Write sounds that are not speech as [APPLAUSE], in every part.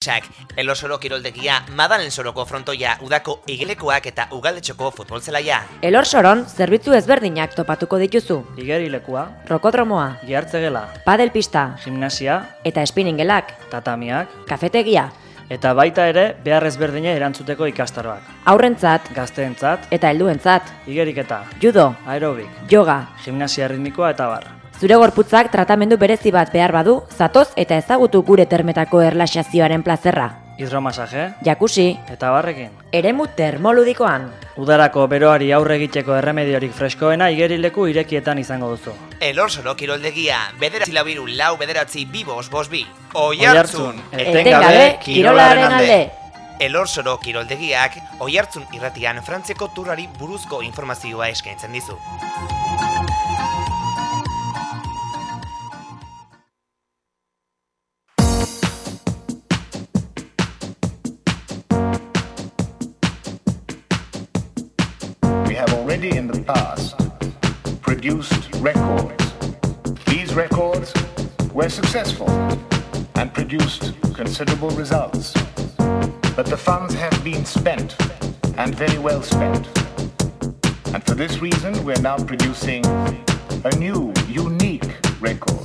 Txak, elosoro kiroldegia, madalen soroko frontoia, udako igelekoak eta ugaldetxoko futbolzelaia. Elorsoron zerbitzu ezberdinak topatuko dituzu. Igerilekua, Rokodromoa, gihartzegela, padelpista gimnasia, eta spinningelak, tatamiak, kafetegia, eta baita ere behar ezberdina erantzuteko ikastaroak. aurrentzat Gazteentzat, eta helduentzat, igeriketa, judo, aerobik, yoga. gimnasia ritmikoa eta bar. Zure gorputzak tratamendu berezi bat behar badu, zatoz eta ezagutu gure termetako erlaxazioaren plazerra. Hidromasaje, Jakusi, eta barrekin. eremu termoludikoan. Udarako beroari aurre egiteko erremediorik freskoena igerileku irekietan izango duzu. Elosoro kiroldegia, bederatzi labiru lau bederatzi bibos bos bi. Oihartzun, Oiartzun, Etengabe kirolaren alde. Elorsoro kiroldegiak, oihartzun irratian Frantziako turrari buruzko informazioa eskaintzen dizu. Already in the past produced records. These records were successful and produced considerable results. But the funds have been spent and very well spent. And for this reason, we're now producing a new, unique record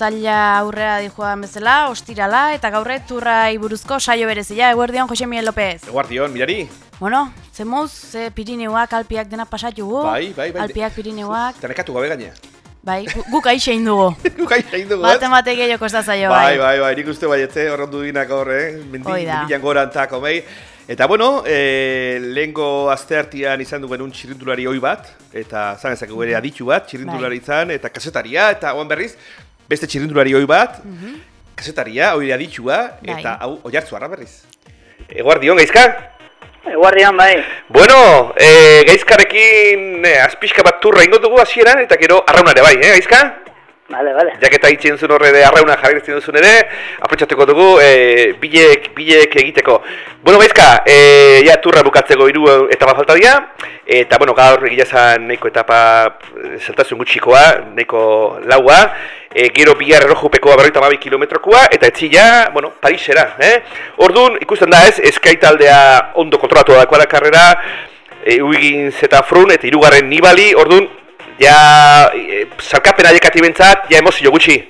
uztaila aurrera dijoan bezala, ostirala, eta gaurre turrai buruzko saio berezia, eguerdion Jose Miguel López. Guardion, mirari. Bueno, zemuz, ze Pirineuak, Alpiak dena pasatugu. Bai, bai, bai. Alpiak, Pirineuak, Tenekatu gabe gaine. bai, gu- guk aixein dugu. [LAUGHS] Gukai egin dugu, Bate mate gehiago zaio, Bai, bai. bai, bai, nik uste dudinak horre, eh? Mendi, Hoi da. mendian goran tako, mei. Eta bueno, e, lehenko asteartian izan duen un txirrindulari hoi bat, eta zan ezak ere aditu bat, txirrindulari Bai. izan, eta kasetaria, eta oan berriz, beste txirrindulari hoi bat, kasetaria, hori aditua, Mhm. Bai. eta hau, oiartzu arra berriz. Eguardion, gaizka? Eguardian bai. Bueno, e, gaizkarekin e, azpixka bat turra ingo dugu hasieran eta gero arraunare bai, eh, gaizka? Vale, vale. Jaketa itxen zuen horre de arrauna jarri duzun ere, aprotxatuko dugu e, bilek, bilek egiteko. Bueno, gaizka, e, ja turra bukatzeko hiru etapa falta dira, eta bueno, gaur egia zan nahiko etapa eh, zeltasun gutxikoa, nahiko laua, e, gero bihar errojupeko berroita mabi kilometrokoa, eta etzila, bueno, Parisera, eh? Orduan, ikusten da ez, eskaitaldea ondo kontrolatu da karrera, e, Uigin zeta frun, eta hirugarren nibali, orduan, ja, e, salkapena jekati bentzat, ja emozio gutxi.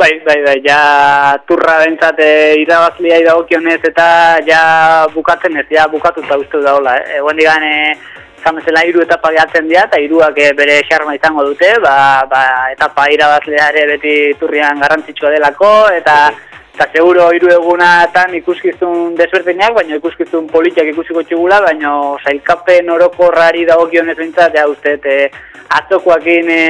Bai, bai, bai, ja turra bentsat e, irabazlia idagokionez eta ja bukatzen ez, ja bukatuta uste da hola, eh? Egon digan, e, zan bezala hiru etapa gehatzen dira, eta hiruak e, bere xarma izango dute, ba, ba, etapa irabazlea ere beti turrian garrantzitsua delako, eta eta seguro hiru egunatan ikuskizun desberdinak, baina ikuskizun politiak ikusiko txigula, baina sailkapen orokorrari dagokionez bentsat, ja uste, e, atzokoakin e,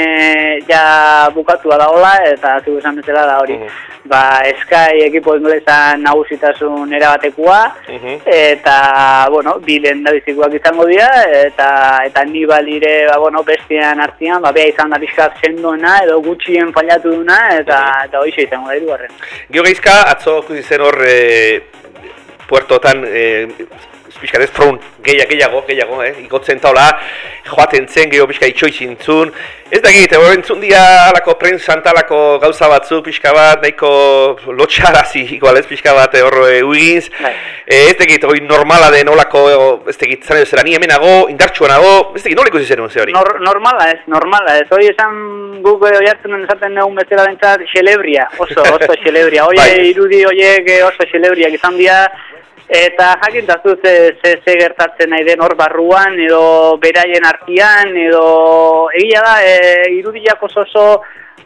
ja bukatua dagoela, eta zu esan bezala da hori. Mhm. Ba, Sky ekipo inglesan nagusitasun erabatekoa, Mhm. eta, bueno, bi lehendabizikoak izango dira, eta eta Nibal ire, ba, bueno, bestian artean, ba, bea izan da pixkat sendoena, edo gutxien fallatu duna, eta, eta hoxe izango da hirugarren. Gio geizka, atzo ikusi zen hor e, puertotan e, pixka ez front, gehiago, gehiago, gehiago, eh? Ikotzen taula, joaten zen, geho pixka itxoizin zun. Ez da egite, hori entzun dia alako prentsan talako gauza batzu pixka bat, nahiko lotxarazi, igual ez pixka bat, eh, hor e, uiginz. Eh, ez da egite, hori normala den olako, ez da egite, zara zera, ni hemenago, indartsuanago, ez da egite, nola ikusi zenuen ze hori? Nor, normala ez, normala ez. Hori esan guk oi hartzen esaten dugun bezala bentsat xelebria, oso, oso xelebria. [LAUGHS] Oie Bai. irudi horiek eh, oso xelebriak izan dira, eta jakintazu ze, ze, ze gertatzen nahi den hor barruan, edo beraien artian, edo egia da, e, irudiak oso oso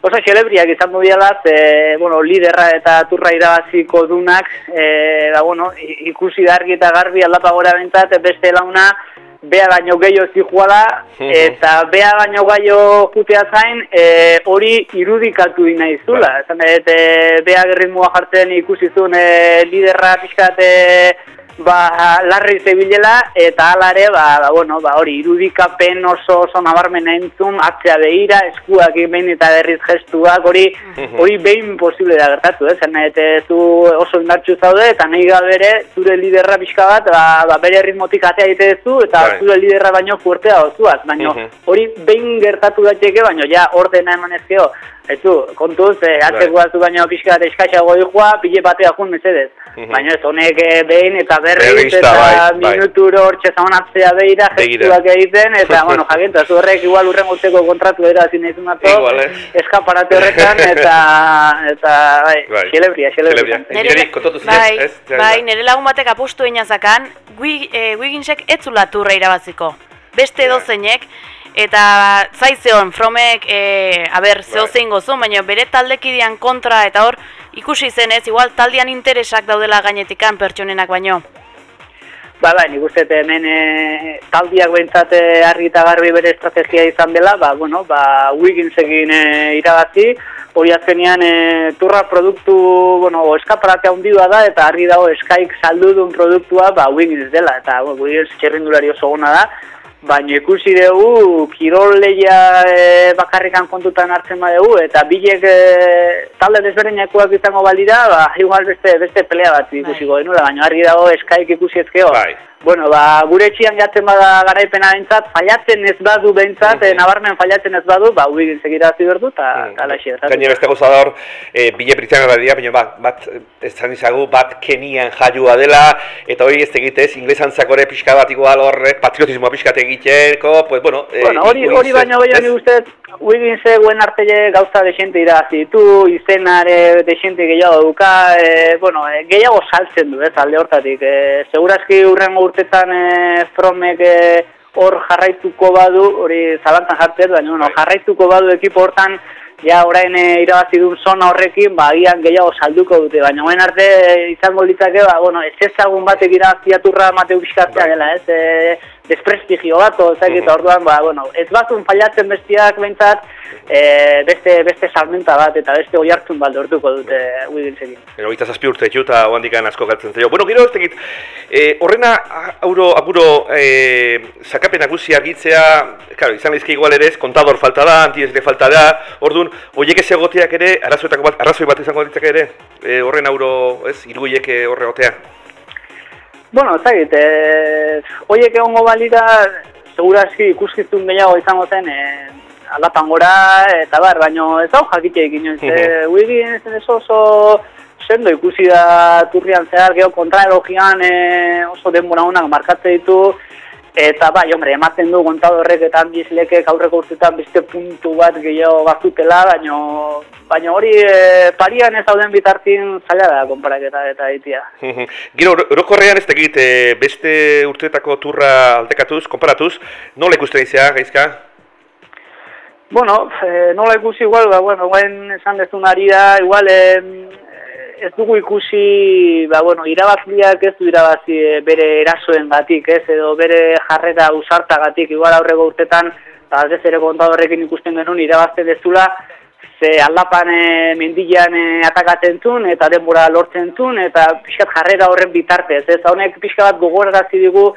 oso xelebriak izan du diala, ze, bueno, liderra eta turra irabaziko dunak, e, da, bueno, ikusi da argi eta garbi aldapa gora bentzat, beste launa, bea baino gehiago zijuala, eta bea baino gehiago jutea zain, e, hori irudikatu dina izula. Bai. Esan dut, e, bea gerritmoa jartzen ikusi zuen e, liderra pixkat e, ba, larri zebilela, eta hala ere, ba, ba, bueno, ba, hori irudikapen oso oso nabarmen entzun, atzea behira, eskuak behin eta berriz gestuak, hori hori behin posible da gertatu, eh? zer nahi, eta zu oso indartxu zaude, eta nahi gabe ere, zure liderra pixka bat, ba, ba, bere ritmotik atea egite duzu, eta Bai. zure liderra baino fuertea ozuaz, baina Mhm. hori behin gertatu daiteke, baina ja ordena eman ezkeo, ez du, kontuz, eh, atzeko Bai. baino pixka bat eskaxago dihua, pile batea jun mesedez. Baina ez honek eh, behin eta berriz, eta bai, bai. minuturo hortxe zaunatzea behira, gestuak egiten, eta, [LAUGHS] bueno, jakintaz, horrek igual urren urteko kontratu era zinezun ato, Igual, eh? eskaparate horretan, [LAUGHS] eta, eta, bai, Bai. xelebria, xelebria. Nire bai, bai, nire lagun batek apostu einazakan, Wig, e, Wigginsek ez zula turra irabaziko. Beste Ja. edo eta zaizeon, Fromek, e, a ber, zeo Bai. zein gozu, baina bere taldekidean kontra, eta hor, ikusi zenez, igual taldean interesak daudela gainetikan pertsonenak baino. Ba, bai, nik uste hemen e, taldiak behintzat e, argi eta garbi bere estrategia izan dela, ba, bueno, ba, Wigginsekin e, irabazi, hori azkenean e, turra produktu, bueno, eskaparatea hundidua da, eta argi dago eskaik saldudun produktua, ba, Wiggins dela, eta bueno, Wiggins txerrindulari oso gona da, baina ikusi dugu kirol lehia e, bakarrikan kontutan hartzen badugu eta bilek e, talde desberdinekoak izango balira, ba, igual beste beste pelea bat ikusiko genuela, baina argi dago eskaik ikusi ezkeo. Bai. Bueno, ba, gure etxian jatzen bada garaipena behintzat, fallatzen ez badu behintzat, Mhm. e, nabarmen fallatzen ez badu, ba, Wiggins egirazi berdu, eta Mm. mm. alaxi Gainera beste da hor, e, bile Britaniara dira, baina bat, bat ez zan izagu, bat Kenian jaiua dela, eta hori ez egitez, inglesantzako ere pixka bat igual horre, patriotismoa pixka egiteko, pues bueno... e, Bueno, hori, hori baino gehiago ez? nik uste, Wiggins guen artele gauza desente irazi ditu, izenare desente gehiago duka, e, bueno, e, gehiago saltzen du, ez, alde hortatik. E, segurazki urrengo urtetan e, Fromek e, hor jarraituko badu, hori zalantzan jartzen, baina bueno, Bai. jarraituko badu ekipo hortan, ja orain e, irabazi duen zona horrekin, ba, agian gehiago salduko dute, baina orain arte e, izango litzake, ba, bueno, ez ezagun batek irabaziaturra mateu pixkatzea Bai. dela, ez, e, desprestigio bat, o, ezakit, Mhm. orduan, ba, bueno, ez batun fallatzen bestiak behintzat, e, beste, beste salmenta bat eta beste oi hartzun bat lortuko dute Wigginsekin. Pero hogeita zazpi urte ditu eta oandikan asko galtzen zaio. Bueno, gero ez tegit, e, horrena a- auro, apuro e, zakapen nagusi argitzea, claro, izan lehizke igual ere ez, kontador falta da, antiesle falta da, orduan, hoiek ez egoteak ere, arrazoetako bat, arrazoi bat izango ditzake ere, e, horren auro, ez, iruiek horre gotea. Bueno, ezagit, e, oiek egongo balira, segurazki ikuskizun gehiago izango zen, e, aldapan gora, eta bar, baino ez hau jakiteik inoiz. [LAUGHS] E, Wiggins ez oso sendo ikusi da turrian zehar, geho kontraelogian e, oso denbora honak markatze ditu, Eta bai, hombre, ematen du kontadorrek eta handizlekek aurreko urtetan beste puntu bat gehiago bazutela, baino, baino hori e, parian ez dauden bitartin zaila da konparaketa eta egitea. [LAUGHS] Gero, oro- orokorrean ez tegit, e, beste urteetako turra altekatuz, konparatuz, nola ikusten izea, gaizka? Bueno, e, nola ikusi igual, ba, bueno, guen esan dezun ari da, igual e, ez dugu ikusi, ba, bueno, irabazliak ez du irabazi e, bere erasoen gatik, ez, edo bere jarrera usartagatik, igual aurreko urtetan, ba, ez ere kontadorrekin ikusten genuen irabazten dezula, ze aldapan e, mendilan e, atakatzen zuen, eta denbora lortzen zuen, eta pixkat jarrera horren bitartez, ez, honek pixka bat gogorarazi digu,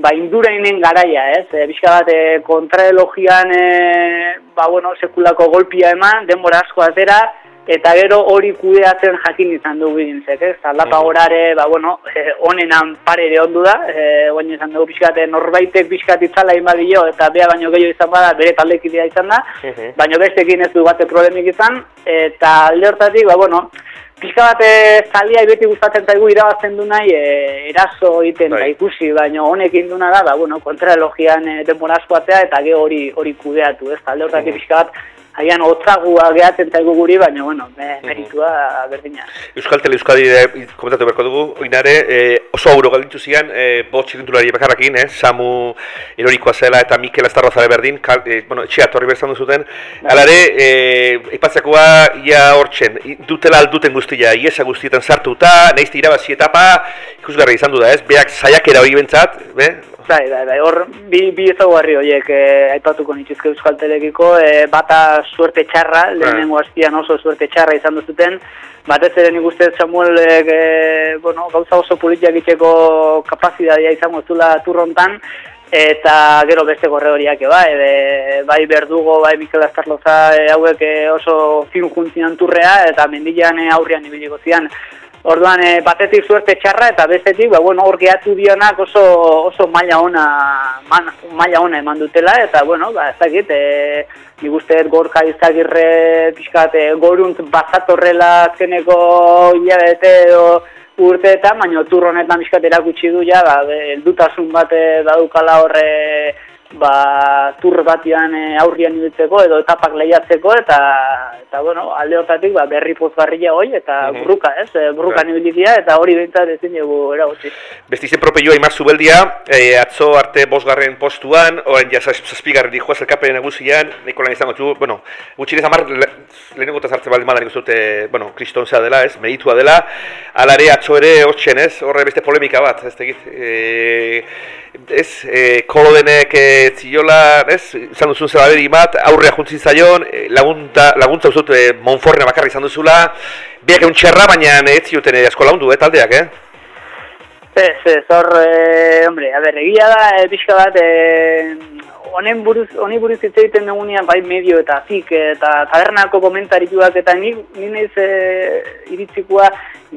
ba, indurainen garaia, ez? E, pixka bat, e, kontraelogian, e, ba, bueno, sekulako golpia eman, denbora asko atera, eta gero hori kudeatzen jakin izan du bilintzek, ez? Aldapa Mhm. gorare, ba, bueno, eh, onenan pare ere ondu da, eh, guain izan dugu pixkat, eh, norbaitek pixkat itzala inbadio, eta bea baino gehiago izan bada, bere taldekidea izan da, baina bestekin ez du bate problemik izan, eta alde hortatik, ba, bueno, pixka bat eh, zalia beti gustatzen zaigu irabazten du nahi eh, eraso egiten Bai. da ikusi, baina honekin duna da, ba, bueno, kontralogian eh, denbora asko eta ge hori hori kudeatu, ez? Alde hortatik Mhm. pixka bat, agian hotzagua gehatzen zaigu guri, baina, bueno, me, meritua berdina. Euskal Tele Euskadi eh, komentatu beharko dugu, oinare, eh, oso auro galdintu zian, eh, bot txirindulari bakarrakin, eh, Samu Erorikoa zela eta Mikel Astarrozare berdin, kal, eh, bueno, etxea torri berzan duzuten, alare, eh, ipatzakoa ia hortzen, dutela alduten guztia, iesa guztietan sartuta, nahizte irabazi etapa, ikusgarri izan du da, ez, beak saiakera hori bentsat, be? Bai, bai, bai, hor bi, bi ezaguarri horiek eh, aipatuko nituzke Euskal Telekiko, eh, bata suerte txarra, lehenengo hastian oso suerte txarra izan duzuten, batez ere nik uste Samuelek, eh, bueno, gauza oso politiak itxeko kapazitatea izango zula turrontan, eta gero beste korredoriak bai, e, bai Berdugo, bai Mikel Astarloza e, hauek e, oso fin juntzian turrea, eta mendilean e, aurrian ibiliko zian. Orduan, e, batetik suerte txarra eta bestetik, ba, bueno, hor gehatu dionak oso, oso maila ona, man, maila ona eman dutela, eta, bueno, ba, ez dakit, e, nik uste gorka izagirre pixkat, e, goruntz bazatorrela azkeneko hilabete edo urteetan, baina tur honetan pixkat erakutsi du ja, ba, be, heldutasun bat e, badukala horre ba, tur batian e, aurrian ibiltzeko edo etapak lehiatzeko eta eta bueno, alde hortatik ba, berri pozgarria hoi eta Mhm. burruka, ez? E, burrukan Bai. ibili dira eta hori behintzat ezin dugu eragotzi. Beste izen propioa Imar Zubeldia, eh, atzo arte bosgarren postuan, orain ja zaz- zazpigarren dijoa zelkapen nagusian, nahiko lan izango zu, bueno, gutxinez amar le, lehenengo eta zartze baldin badan ikusten, bueno, kriston zea dela, ez, meritua dela, alare atzo ere hortzen, ez, horre beste polemika bat, ez tegit, e, ez, e, kolodenek e, ziola, ez, izan duzun zebaderi bat, aurrea juntzin zaion, e, lagunta, laguntza uzut e, Monforne bakarra izan duzula, biak egun txerra, baina ez zioten e, asko lagundu, eh, taldeak, eh? Ez, ez, hor, e, hombre, a ber, egia da, e, pixka bat, e, honen buruz, honi buruz hitz egiten dugunean bai medio eta zik eta tabernako komentarituak eta ni, ni naiz e, iritzikoa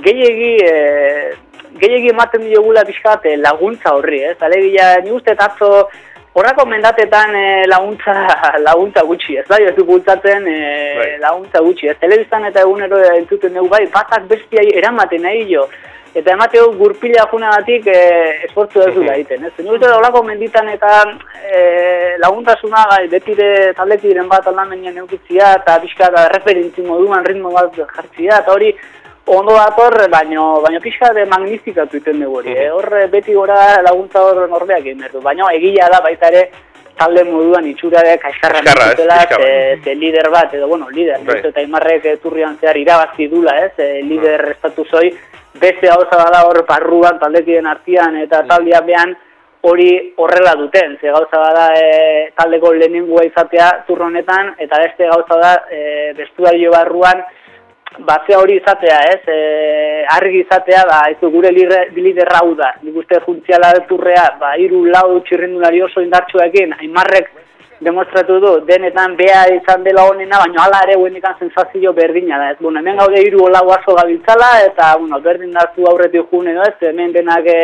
gehiegi e, gehiegi ematen diogula pixka bat e, laguntza horri, ez? Alegia, ni uste atzo horrako mendatetan e, laguntza, [LAUGHS] laguntza gutxi, ez bai, ez du bultzatzen e, Bai. laguntza gutxi, ez? Telebistan eta egunero entzuten dugu bai, batak bestiai eramaten nahi jo, eta emateo gurpila junagatik e, esfortzu ez du da egiten, ez? Ni uste olako menditan eta e, laguntasuna gai, betire taldekiren bat aldamenean eukitzia eta pixka da referentzi moduan ritmo bat jartzia eta hori ondo dator, baino, baino pixka de magnifikatu iten dugu hori, eh? hor beti gora laguntza hor norbeak egin behar du, baino egia da baita ere talde moduan itxurare kaixarra Kaxkarra, ez, dutela, pixka bat. ze, ze lider bat, edo, bueno, lider, Bai. bai. eta imarrek eh, turrian zehar irabazi dula, ez, e, lider estatuzoi, beste gauza bada hor barruan taldekiden artean eta taldean behan hori horrela duten, ze gauza bada e, taldeko lehenengua izatea turro honetan, eta beste gauza da e, barruan batzea hori izatea, ez? E, argi izatea, ba, ez du gure lider, liderra hau da. Nik uste juntziala turrea, ba, iru lau txirrindulari oso indartsuekin, aimarrek demostratu du, denetan bea izan dela honena, baina hala ere guen ikan sensazio berdina da, ez? Bueno, hemen gaude iru lau aso gabiltzala, eta, bueno, berdin da zu aurretik jun edo ez, hemen denak e,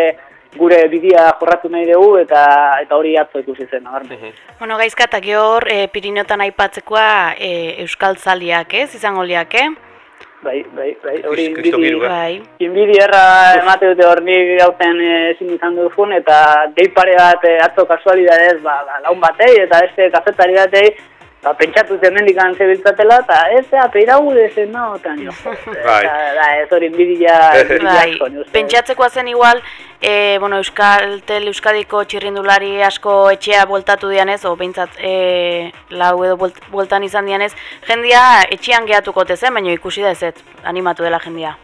gure bidia jorratu nahi dugu, eta eta hori atzo ikusi zen, nabarmen. Bueno, gaizka, eta gehor, e, Pirineotan aipatzekoa e, Euskal Zaliak, ez, izango liak, eh? Bai, bai, bai, hori inbidi-? Bai. Inbidi erra emate dute hor nik gauten eh, ezin izan duzun, eta dei pare bat eh, atzo kasualidadez ba, ba, laun batei, eta beste kazetari batei, ba, pentsatu zemendik zebiltzatela, eta ez, ea, peiragu dezen, no, eta nio. [LAUGHS] Bai. Da, ez hori inbidia, Bai, uste. pentsatzekoa zen igual, e, bueno, Euskal Tel Euskadiko txirrindulari asko etxea bueltatu dianez, o behintzat e, lau edo buelt, bueltan izan dianez, jendia etxean gehatuko zen, baina ikusi da ez, animatu dela jendia.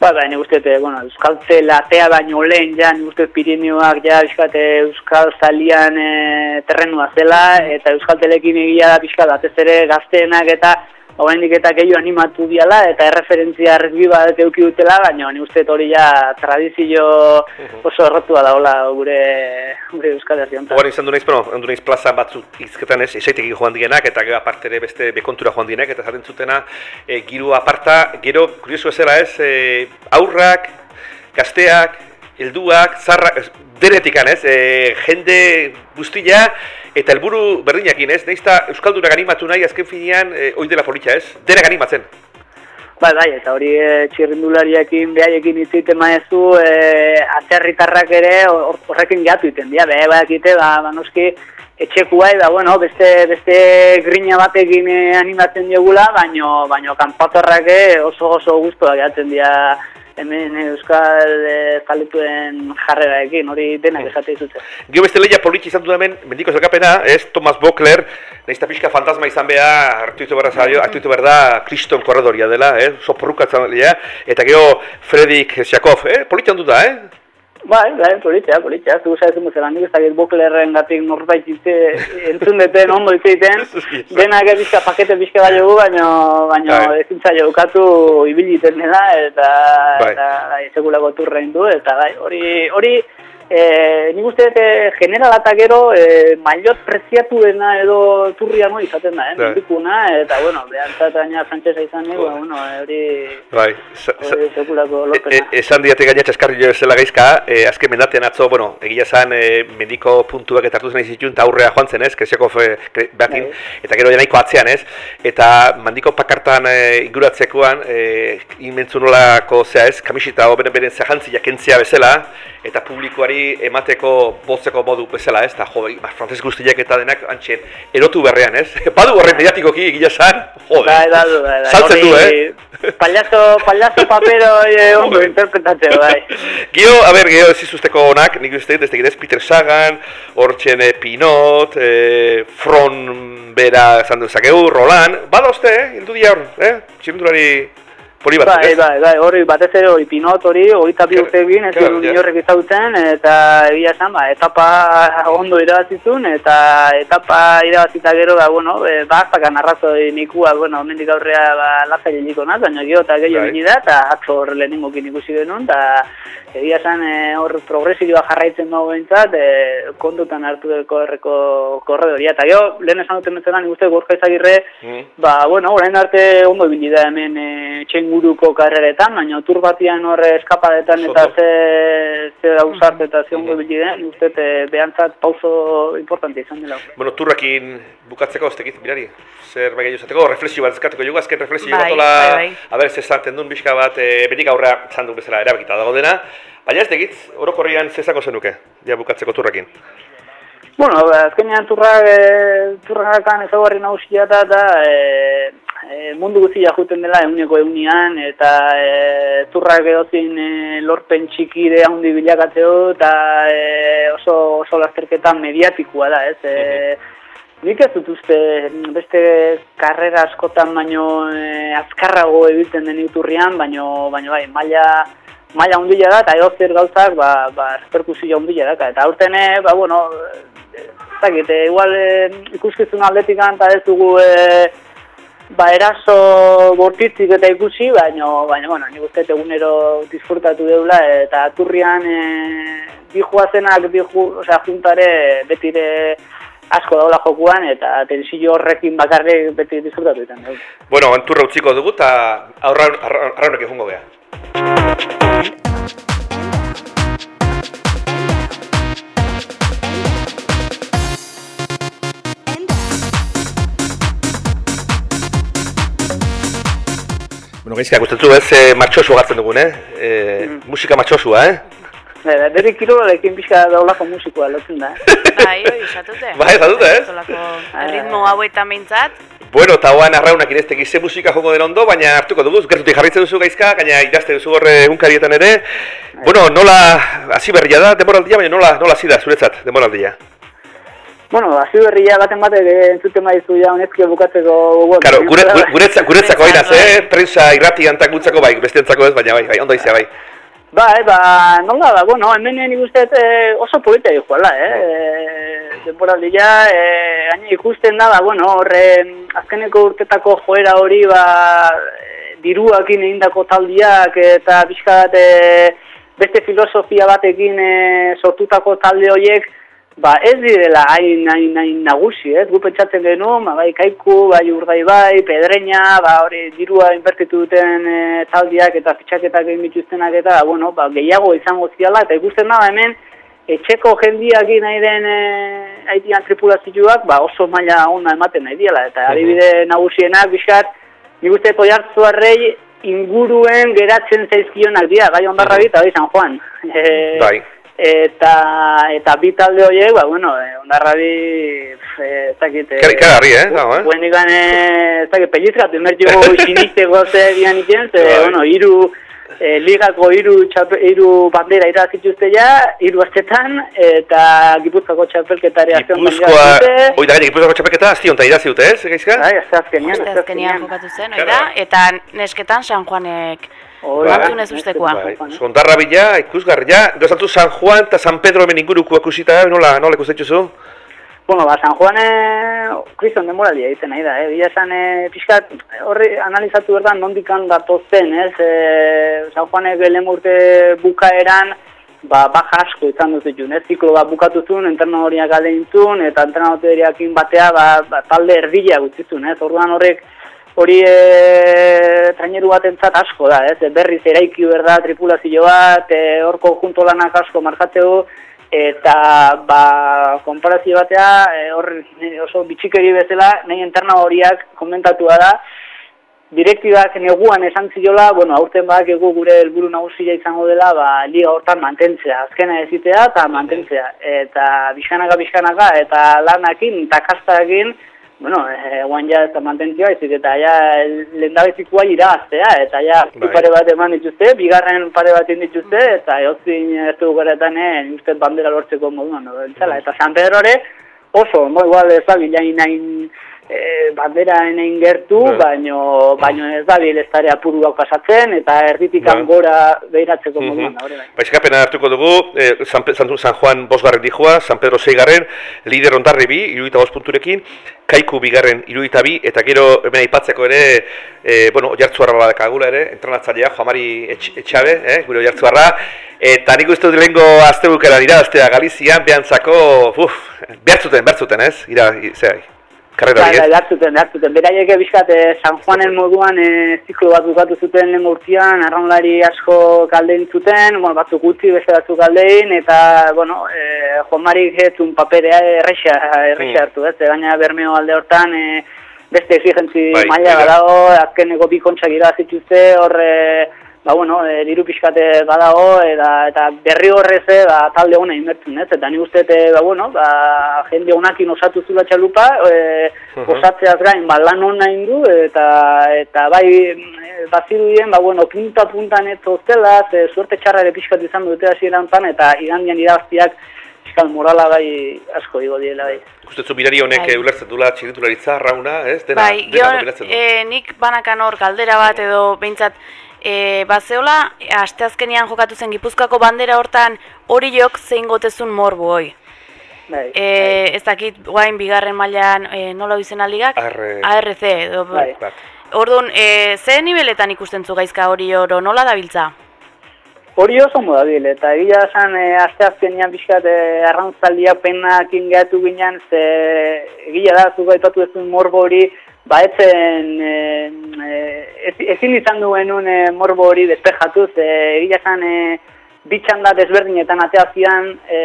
Ba, ba, nik uste, dut, bueno, Euskal Telatea baino lehen, ja, nik uste Pirineoak, ja, bizkate Euskal Zalian e, terrenua zela, eta Euskal Telekin egia da pixka batez ere gazteenak eta Horrendik eta gehiago animatu diala eta erreferentzia argi bat euki dutela, baina ni uste hori ja tradizio oso errotua daola gure, gure Euskal Herri honetan. Hogan izan du naiz, bueno, ondu naiz plaza batzuk izketan ez, esaiteki joan dienak, eta gero aparte ere beste bekontura joan dienak, eta zaten zutena, e, giru aparta, gero, kuriosu ezera ez, e, aurrak, gazteak, helduak, zarrak, ez, denetikan ez, e, jende guztia, eta helburu berdinakin ez, nahiz Euskaldunak animatu nahi azken finean, e, hoi dela politxa ez, denak animatzen. Bai, bai, eta hori e, txirrindulariakin, behaiekin hitz egiten maezu, e, atzerritarrak ere hor- horrekin gatu iten dira, beha bakite, ba, ba noski, etxekua da, bueno, beste, beste grina batekin e, animatzen diogula, baino, baino kanpatorrak e, oso oso guztua gehatzen dira hemen Euskal e, zaletuen jarreraekin, hori denak esate dizute. Gio beste leia politxe izan du hemen, mendiko zelkapena, ez Thomas Bokler, nahiz eta pixka fantasma izan beha, hartu ditu berda hartu ditu berda Kriston korredoria dela, eh? oso porrukatzen lehia, eta gero Fredik Sjakov, eh? politxe handu da, eh? Bai, bai, politia, politia, zu zaizu muzela, nik ez dakit boklerren gatik norbait itze, entzun deten ondo hitz egiten, denak bizka pakete bizka bai dugu, baino, baino Bai. ezin zaio ukatu ibili egiten dela, eta, Bai. eta bai, sekulako turrein du, eta bai, hori, hori, E, nik uste dut e, generala eta gero e, mailot preziatuena edo turriano izaten da, eh, Bai. mendikuna, eta bueno, behantzat gaina frantsesa izan nik, ba, bueno, hori, Bai, sekulako E, lorpena. e, esan diate gaina txaskarri jo zela gaizka, e, azken mendatean atzo, bueno, egia zan e, mendiko puntuak eta hartu zen zituen, eta aurrea joan zen ez, Kresiako batin, Bai. eta gero janaiko atzean ez, eta mandiko pakartan e, inguratzekoan, e, inmentzu nolako zea ez, kamisita hoberen beren zahantzia kentzia bezala, eta publikoari emateko botzeko modu bezala ez, eta jo, ba, frantzes guztiak eta denak antxen, erotu berrean ez, [LAUGHS] badu horren mediatikoki egia zan, jode, Bai, bai, bai, bai. [LAUGHS] saltzen du, eh? [LAUGHS] Payaso, payaso papero eh, ondo interpretatzea, bai. Gio, a ber, gio ez izusteko onak, nik uste dut, ez dakit ez, Peter Sagan, hortxen eh, Pinot, eh, Fron bera esan dezakegu, Roland, bada uste, eh, hildu dira hor, eh, txirindulari poli batzuk, Bai, ez? bai, bai, hori batez ere hori pinot hori, bi Claro, urte egin, ez dut inorrek ezagutzen, eta egia esan, ba, etapa ondo irabazizun, eta etapa irabazita gero, ba, bueno, e, baztakan arrazoi nikua, bueno, mendik aurrea, ba, lazai heliko naz, baina gero eta gehiago Bai. bini da, eta atzo hor lehenengokin ikusi genuen, eta egia esan e, hor progresioa jarraitzen dago behintzat, e, kontutan hartu deko erreko korredoria, eta gero, lehen esan duten bezala, nik uste gorka izagirre, Mm. Ba, bueno, orain arte ondo ibili da hemen e, txenguruko karreretan, baina tur batian horre eskapadetan eta ze, ze dauzart eta ze den, nik uste e, behantzat pauso importante izan dela. Bueno, turrakin bukatzeko, ez tekit, mirari, zer bai gehiago izateko, reflexio bat eskatuko jugu, azken reflexio Bai, batola, bai, bai. a ber, zezaten duen pixka bat, e, benik aurrea zan du bezala erabakita dago dena, baina ez tekit, orokorrian zezako zenuke, ja bukatzeko turrakin. Bueno, azkenean turrak, e, turrakan ezagarri nagusia da, da e, e, mundu guztia juten dela eguneko egunean, eta e, turrak edozin e, lorpen txikire handi bilakatzeo, eta e, oso, oso lasterketa mediatikoa da, ez? E, Nik ez dut uste beste karrera askotan baino e, azkarrago egiten den iturrian, baino, baino bai, maila maila handia da eta edozer gauzak ba, ba reperkusio handia da eta aurten eh, ba bueno eh, ez dakit, eh, igual eh, ikuskizun atletikan eta ez dugu eh, ba eraso bortitzik eta ikusi, baino, baina, bueno, nik uste egunero disfrutatu deula, eta turrian e, bi joazenak, bi ju, osea, juntare betire asko daula jokuan, eta tensio horrekin bakarrik beti disfrutatu ditan dugu. Bueno, anturra utziko dugu, eta arraunek egungo geha. Bueno, gaizka, gustatzu ez, e, martxosu gatzen dugun, eh? E, Musika martxosua, eh? Bera, Bere kirolarekin pixka daulako musikoa lotzen da. eh? [LAUGHS] Bai, hori, [LAUGHS] esatute. Bai, esatute, eh? Zolako ritmo hauetan behintzat. Bueno, eta hoan arraunak ireztek ze musika joko den ondo, baina hartuko dugu, gertutik jarraitzen duzu gaizka, gaina idazte duzu horre egunkarietan ere. Bueno, nola, hasi berria da, demoraldia, baina nola, nola hasi da, zuretzat, demoraldia. Bueno, hasi berria baten batek eh, entzuten badizu ja honezki bukatzeko gogoa. Claro, gure, gure, guretzako, guretzako hainaz, Guretzat, eh? bai. Prensa irrati antakuntzako bai, bestentzako ez, baina bai, bai, ondo izia bai. Bai, ba, nola da, bueno, hemen nik uste dut, eh, oso polita joala, eh? eh denboraldia, e, gaine ikusten da, ba, bueno, horre, azkeneko urtetako joera hori, ba, e, diruakin egindako taldiak eta pixka bat e, beste filosofia batekin e, sortutako talde horiek, ba, ez direla hain, hain, hain nagusi, ez? Gu pentsatzen genuen, ba, bai kaiku, bai urdai bai, pedreña, ba, hori dirua inbertitu duten e, taldiak eta fitxaketak egin dituztenak eta, bueno, ba, gehiago izango ziala, eta ikusten da, hemen, etxeko jendiak nahi den e, haitian tripulazioak, ba, oso maila ona ematen nahi diela, eta adibide nagusienak, bizkat, nik uste koiartzuarrei inguruen geratzen zaizkionak dira, gai ondarrabi eta bai San Juan. [LAUGHS] E, Bai. Eta eta bi talde horiek, ba, bueno, eh, ondarrabi, pf, eh, ez dakit... eh, Kar- Ikaragarri, eh, dago, eh? Buen ikan, eh, ez dakit, pellizkatu, emertio [LAUGHS] sinisteko ze dian iken, ze, Bai. bueno, hiru eh, ligako hiru hiru bandera irazituzte ja, hiru astetan, eta Gipuzkoako txapelketari azken Gipuzkoa, oi da Gipuzkoako txapelketa, azti honta irazi dute, ez, gaizka? Bai, azkenian, azkenean azkenian. jokatu zen, hori da, eta nesketan San Juanek Hori, Bantzun bai, ez ustekoa. bai. Bai, Sondarra bila, ikusgarria, gozatu San Juan eta San Pedro hemen inguruko ikusita, nola, nola ikusten zu? Bueno, ba, San Juan, eh, kriston demoralia egiten nahi da, eh? Bila esan, eh, pixkat, horri analizatu behar da, nondikan datozen, ez? Eh, San Juanek lehen urte bukaeran, ba, baja asko izan dut zituen, ez? Ziklo bat bukatu zuen, entrenadoriak alde intzun, eta entrenadoriakin batea, ba, ba, talde erdila gutzizun, ez? Orduan horrek, hori e, traineru batentzat asko da, ez? Berriz eraiki behar da tripulazio bat, e, horko junto lanak asko markatzeu, eta ba, konparazio batea, e, hor oso bitxikeri bezala, nahi interna horiak komentatua da, direktibak neguan esan ziola, bueno, aurten badakigu gure helburu nagusia izango dela, ba, liga hortan mantentzea, azkena ezitea eta mantentzea, eta bizkanaka bizkanaka, eta lanakin, eta kastakin, bueno, e, guan ja eta mantentzioa, ezik eta ja lendabezikoa irabaztea, eta ja Bai. pare bat eman dituzte, bigarren pare bat egin dituzte, eta eozin ez du geretan, eh, uste bandera lortzeko moduan, no, entzala. eta San Pedrore oso, no, igual ez da bilain nahin e, bandera enein gertu, Bai. baino, baino ez da bil ez da ere apuru gau pasatzen, eta erditikan Bai. gora behiratzeko Mhm. moduan, da, hori bai. Baizkapena hartuko dugu, eh, San, San, San Juan bosgarren dijua, San Pedro seigarren, lider ondarri bi, iruita bost punturekin, Kaiku bigarren iruita bi, eta gero hemen aipatzeko ere, eh, bueno, oiartzuarra badakagula ere, entrenatzailea, Joamari Etx- Etxabe, eh, gure oiartzuarra, eta nik uste dut lehenko azte bukaran irabaztea Galizian, behantzako, uf, behartzuten, behartzuten, ez? Ira, i- zera, karrera Bai, hori, bai, ez? hartzuten, hartzuten. Beraiek bizkat eh, San Juanen moduan eh, ziklo bat bukatu zuten lehen urtean, arraunlari asko kaldein zuten, bueno, batzuk gutxi, beste batzuk kaldein, eta, bueno, eh, Juan Marik ez un paperea erresa, erresa Mm. hartu, ez? Gaina Bermeo alde hortan, eh, beste exigentzi Bai, maila bai da. badago, azkeneko bi kontxak irabazituzte, hor, eh, ba, bueno, e, diru pixkate badago, eta, eta berri horrez, eh, ba, talde hona inbertzen, ez? Eta ni uste, eh, ba, bueno, ba, jende honakin osatu zula txalupa, e, osatzeaz gain, ba, lan hona indu, eta, eta bai, e, bazirudien, ba, bueno, punta-puntan ez zoztela, ze suerte txarra ere pixkat izan dute hasieran pan, eta igandian irabaztiak, pixkat morala bai asko igo diela bai. Ustetzu mirari honek Bai. eh, ulertzen dula txirritularitza, rauna, ez? Dena, Bai, dena jo, e, nik banakan hor galdera bat edo behintzat e, bazeola, asteazkenean jokatu zen Gipuzkoako bandera hortan hori jok zein gotezun morbu hoi. Bai, E, ez dakit guain bigarren mailan e, nola izen aligak? AR- ARC. Edo, Bai. Bat. Orduan, e, ze niveletan ikusten zu gaizka hori oro nola dabiltza? Hori oso modabil, eta egia esan e, aste azkenean pixkat e, arrantzaldia penakin gehatu ginen, ze egia da zuk aipatu ezun morbo hori, ba etzen e, ez- ezin izan duen un e, morbo hori despejatuz, e, egia esan e, bi txanda desberdinetan ateazian, e,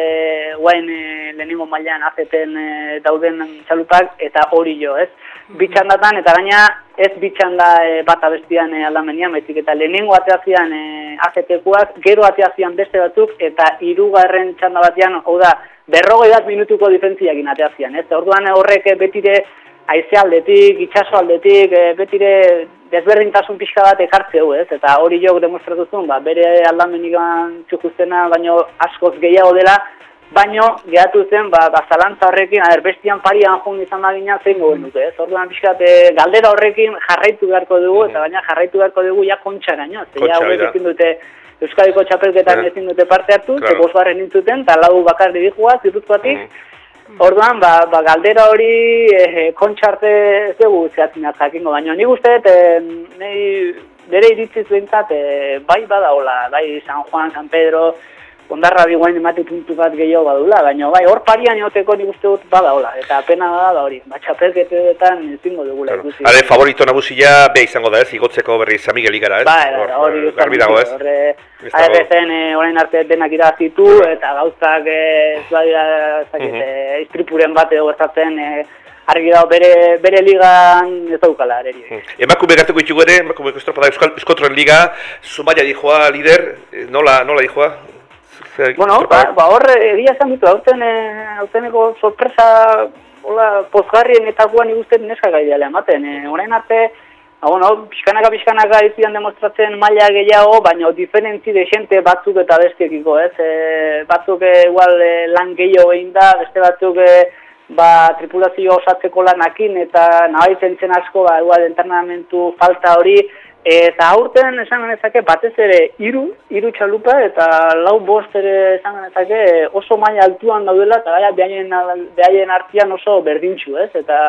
guain e, lehenengo mailan azeten e, dauden txalupak, eta hori jo, ez? Bi txandatan, eta gaina ez bi txanda e, bat abestian e, aldamenian, baizik eta lehenengo ateazian e, AZT-kuak, gero ateazian beste batzuk, eta hirugarren txanda batean, hau da, berrogei bat minutuko difentziakin ateazian, ez? Orduan horrek betire haize aldetik, itxaso aldetik, e, betire desberdintasun pixka bat ekartzeu, ez? Eta hori jok demostratuzun, ba, bere aldamenigan txukuztena, baino askoz gehiago dela, baino gehatu zen, ba, ba zalantza horrekin, aher, bestian parian joan izan bagina zein goben dute, ez? Orduan pixkat, e, galdera horrekin jarraitu beharko dugu, eta baina jarraitu beharko dugu ja kontxaraino, Kontxa, ja da. ezin dute Euskadiko txapelketan Eh. ezin dute parte hartu, Claro. ze bosgarren nintzuten, eta lau bakarri dihua, zirutkoatik, Mhm. Orduan, ba, ba galdera hori e, kontxarte ez dugu zehatzen jakingo, baina nik uste dut, e, nahi bere iritziz behintzat, e, bai badaola, bai San Juan, San Pedro, ondarra bi guain emate puntu bat gehiago badula, baina bai hor parian egoteko nik uste dut badaola, eta pena da da hori, ba txapelketetan ezingo dugula Claro. ikusi. Are favorito nagusia be izango da, ez? Igotzeko berri San Miguel igara, ez? Bai, bai, Hor, hori eh, garbi dago, ez? ARCen eh, orain arte denak irazitu eta gauzak eh, ez badira ez dakit, Mhm. istripuren bat edo gertatzen eh, argi dago bere, bere ligan ez daukala areri. Emakume gartuko ditugu ere, emakume estropada Euskal Euskotren Liga, Zumaia dijoa, lider, nola, nola dijoa? Zer- Bueno, ba, ba hor eh, egia esan ditu, aurten, eh, aurteneko sorpresa hola, pozgarrienetakoan ikusten neska gai dela ematen. Eh, orain arte, ba, bueno, pixkanaka pixkanaka izidan demostratzen maila gehiago, baina diferentzi de xente batzuk eta bestiekiko, ez? E, batzuk eh, igual eh, lan gehiago egin da, beste batzuk eh, ba, tripulazio osatzeko lanakin eta nabaitzen zen asko ba, igual entrenamentu falta hori eta aurten esan genezake batez ere hiru hiru txalupa eta lau bost ere esan genezake oso maila altuan daudela eta gaia behaien, behaien artean oso berdintxu, ez? Eta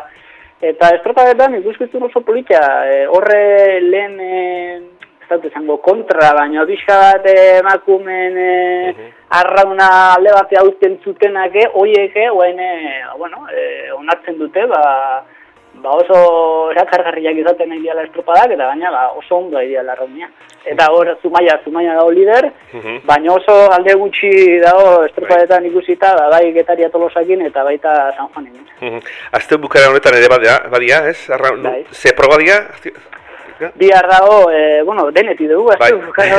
eta estropadetan ikuskizun oso politia, e, horre lehen e, ez dut esango kontra, baina pixka bat emakumen e, arrauna alde bate hauzten zutenak, hoiek, eh, oain, eh, bueno, e, onartzen dute, ba, ba oso erakargarriak izaten nahi diala estropadak, eta baina ba, oso ondo nahi diala raunia. Eta hor, Zumaia, Zumaia dago lider, Mhm. baina oso alde gutxi dago estropadetan ikusita, ba, bai Getaria Tolosakin eta baita San Juanen. Mhm. Azte bukara honetan ere badia, badia ez? Arra, Bai. ze proba dia? Bihar dago, eh, bueno, denetik dugu, Bai. [LAUGHS] azte bukaro,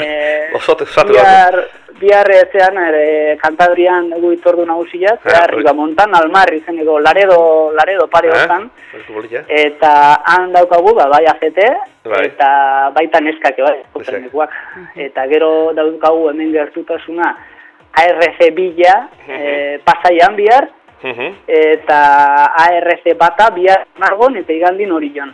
[LAUGHS] eh, Osote, osatu bihar, bihar etzean ere Kantabrian dugu itordu nagusia, Ah, zehar hori. Ribamontan, Almar izeneko Laredo, Laredo pare Ah, hortan, ez du bolilla. eta han daukagu, ba, bai ACT, Bai. eta baita neskake, bai, Neskak. kopermekuak. Eta gero daukagu hemen gertutasuna ARC bila, eh, pasaian bihar, eta ARC bata bihar margon eta igandin hori joan.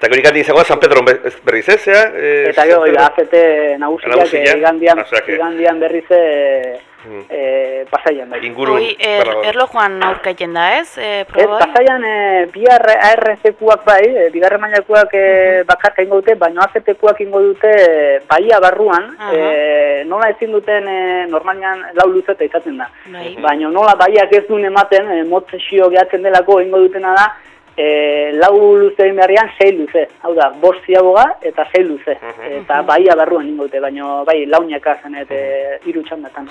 Eta gero ikanti izango San Pedro berriz ez, ea? Eh, Eta gero? ACT nagusiak Nagusia, eh, igandian, o sea que- igandian berriz eh, Mhm. eh, pasaian bai. Inguru, Hoi, er, erlojuan aurkaiten da, ez? E, Ez, pasaian eh, bihar ARC-kuak bai, eh, bigarren mailakoak eh, bakarka ingo dute, baina ACT-kuak ingo dute baia barruan, Aha. eh, nola ezin duten eh, normalian lau luzeta izaten da. Bai. Baina nola baiak ez duen ematen, e, motzesio gehatzen delako ingo dutena da, e, lau luze egin beharrian, sei luze. Hau da, bost ziaboga eta sei luze. Eta baia barruan ingo dute, baina bai launaka zen eta hiru txandatan.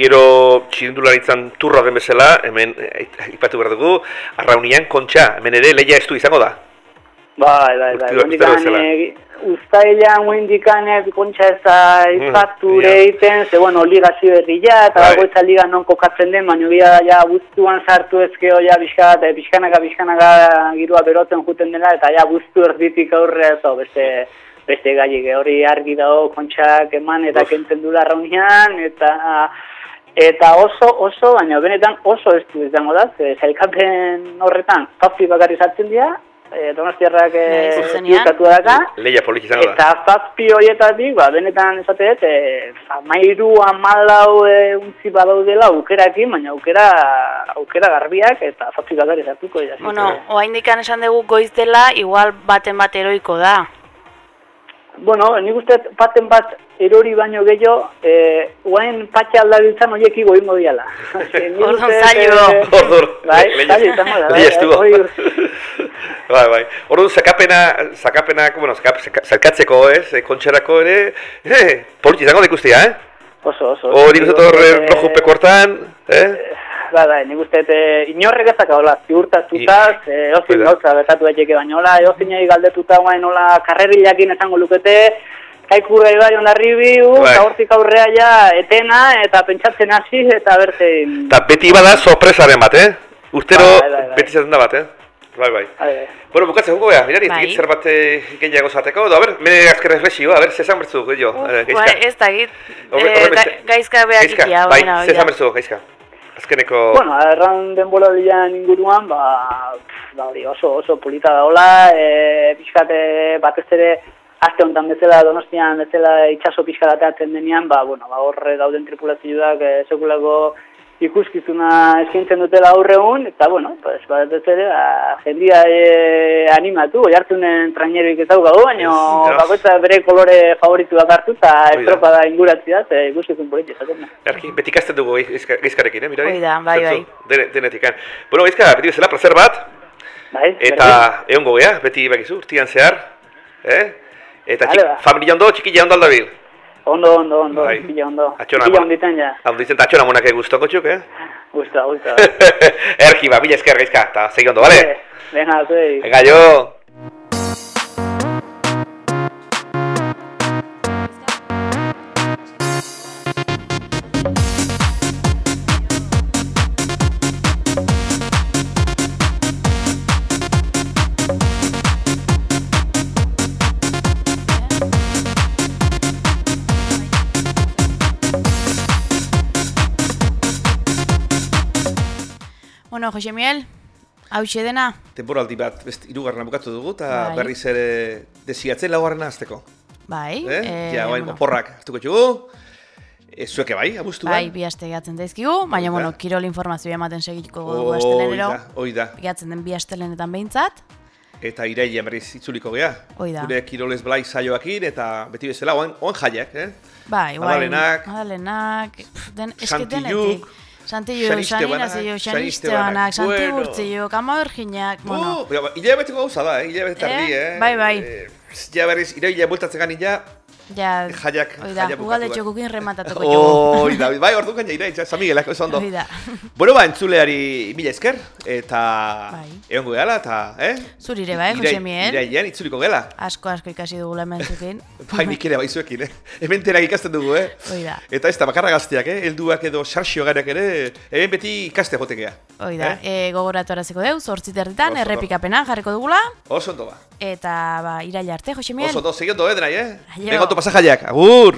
Gero txirindularitzan turra den bezala, hemen eh, ipatu behar dugu, arraunian kontxa, hemen ere leia estu izango da. Bai, bai, bai. Hondikan, ustailean guindikan kontxa ez da izpatu ja. egiten, ze bueno, liga ziberria, eta Bai. bagoitza liga non kokatzen den, baina bia ja guztuan sartu ezkeo ja bizkat, eh, bizkanaka, bizkanaka girua berotzen juten dela, eta ja guztu erditik aurre, eta beste beste gaiek hori argi dago kontxak eman eta Uf. kentzen dula raunian, eta eta oso, oso, baina benetan oso estu izango da, ze zailkapen horretan, zazpi bakarri sartzen dira, e, donostiarrak Bai, e, zuzenean. ziurtatu daka, Leia polik izango da. eta zazpi horietatik, ba, benetan esate dut, e, amairu, amalau e, untzi badaudela aukerakin, baina aukera, aukera garbiak eta zazpi bakarri sartuko dira. Bueno, oain dikan esan dugu goiz dela, igual baten bat eroiko da. Bueno, nik uste dut baten bat erori baino gehiago, e, guain patxa aldabiltzan horiek igo ingo diala. [LAUGHS] Orduan zailo. e, Ordor, Bai, zailo izango da, bai, estu. [LAUGHS] Bai, bai. Orduan, zakapena, zakapena, bueno, zakap, ez, eh, kontxerako ere, eh, polik izango da ikustia, eh? Oso, oso. Hori nik uste hor Eh, eh? Ba, ba, nik uste, e, inorrek ez dakagola, ziurtaztutaz, I- e, ozin da. gauza betatu daiteke baina, hola, eozinei galdetuta guain, hola, karrerilakin esango lukete, kaikurra ibai ondarribiu, Bai. eta hortik aurrea ja, etena, eta pentsatzen hasi, eta berzein... Eta beti bada sorpresaren bat, eh? Urtero Bai, bai, bai. beti izaten da bat, eh? Bai, bai. Bai, bai. Bueno, bukatzen jugo beha, mirari, Bai. bai. zer bat eh, gehiago zateko, edo, a ber, mene azken reflexio, a ber, zezan bertzu, gehiago, eh, gaizka. ez da, e, beste- gaizka behar Gaizka, ikia, bai, zezan bertzu, gaizka. Azkeneko... Bueno, erran denbora bilan inguruan, ba, ba hori oso, oso polita daola, e, pixkate batez ere, aste honetan bezala, donostian bezala itxaso pixka dateatzen denean, ba, bueno, ba, horre dauden tripulazioak e, sekulako ikuskizuna eskaintzen dutela aurregun, eta bueno, pues, ere, ba, jendia e, animatu, oi hartunen traineroik ez daukagu, baina Ez, ja. bakoitza bere kolore favorituak hartu, eta Hoi da. da, eta ikuskizun politi esaten da. Erki, beti ikasten dugu gaizkarekin, eh, mirari? Hoi da, bai, Zentzu, Dene, denetikan. Bueno, gaizka, beti bezala, placer bat, Bai, eta egongo gea, beti bakizu, urtian zehar, eh? Eta txik, familia ondo, txikila ondo aldabil. Ondo, ondo, ondo, Bai. pila ondo. Atxona, Pila onditan ja, Hau ditzen, eta atxona monak eguztuko txuk, eh? [LAUGHS] gusta, gusta. [LAUGHS] Erki, ba, mila esker gaizka, eta segi ondo, bale? Venga, zuei. Venga, jo! Jose Miel, hau dena, Temporaldi bat, best, irugarrena bukatu dugu, eta Bai. berriz ere desiatzen laugarrena azteko. bai. Eh? eh, ja, bain, bueno, oporrak hartuko txugu. E, zueke bai, abuztu Bai, bi aste gehatzen daizkigu, baina, bueno, kirol informazioa ematen segituko dugu Hoi astelenero. da, hoi da. Gehatzen den bi astelenetan behintzat. Eta irailean berriz itzuliko gea. Hoi da. Gure kirolez blai saioakin, eta beti bezala, oan, oan jaiak, eh? Bai, bai. Madalenak. Madalenak, pff, den, eske denetik. Santillu, Xanistebanak, Saninazio, Xanistebanak, Xanistebanak, bueno. Santiburtzio, Kamaurginak, bueno. Uh, hilabeteko gauza da, eh? Hilabete tardi, Eh? eh? Bai, bai. Eh, ja berriz, irailea bueltatzen gani ja, Ja, jaiak, jaiak bukatu ugalde da. txokukin rematatuko jugu. Oi da, bai, ordu gaina iraitza, San Miguelak, oso ondo. Hoi da. Bueno, ba, entzuleari mila esker, eta Bai. egongo gehala, eta, eh? Zurire bai, Jose Miel. Irailean itzuliko gela. Asko, asko ikasi dugula hemen zukin. [LAUGHS] Bai, nik ere baizuekin, eh? Hemen tenak ikasten dugu, eh? Hoi da. Eta ez da, bakarra gazteak, eh? Helduak edo sarxio garak ere, hemen beti ikaste jotekea. Hoi da, Eh? e, gogoratu araziko deu, zortzit erditan, errepikapenan jarriko dugula. Oso ondo ba. Eta, ba, iraila arte, Jose Miel. Oso ondo, segi ondo, eh, denai, eh? Aio. Venga, ondo pasajaiak, agur!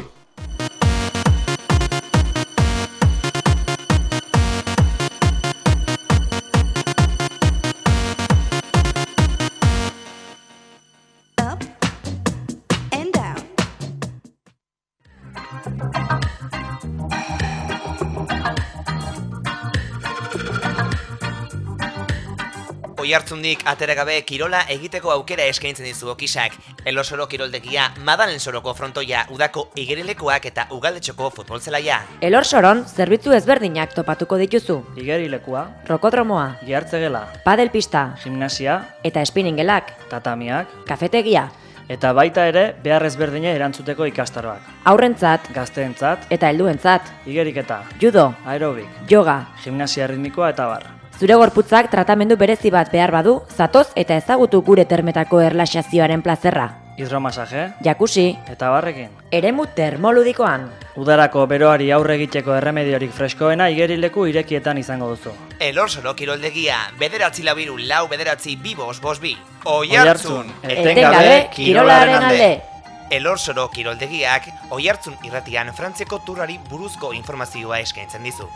Oihartzundik atera gabe kirola egiteko aukera eskaintzen dizu okisak. Elosoro kiroldegia, Madalen soroko frontoia, udako igerilekoak eta ugaldetxoko futbol zelaia. Elor soron, zerbitzu ezberdinak topatuko dituzu. Igerilekua, Rokodromoa, gihartzegela, padelpista gimnasia, eta spinningelak, tatamiak, kafetegia, eta baita ere behar ezberdina erantzuteko ikastaroak. aurrentzat Gazteentzat, eta helduentzat, igeriketa, judo, aerobik, yoga. gimnasia ritmikoa eta bar. Zure gorputzak tratamendu berezi bat behar badu, zatoz eta ezagutu gure termetako erlaxazioaren plazerra. Hidromasaje, Jakusi, eta barrekin. eremu termoludikoan. Udarako beroari aurre egiteko erremediorik freskoena igerileku irekietan izango duzu. Elorsoro kiroldegia, bederatzi labiru lau bederatzi bibos bos bi. Etengabe kirolaren alde. Elorsoro kiroldegiak, oihartzun irratian Frantziako turrari buruzko informazioa eskaintzen dizu.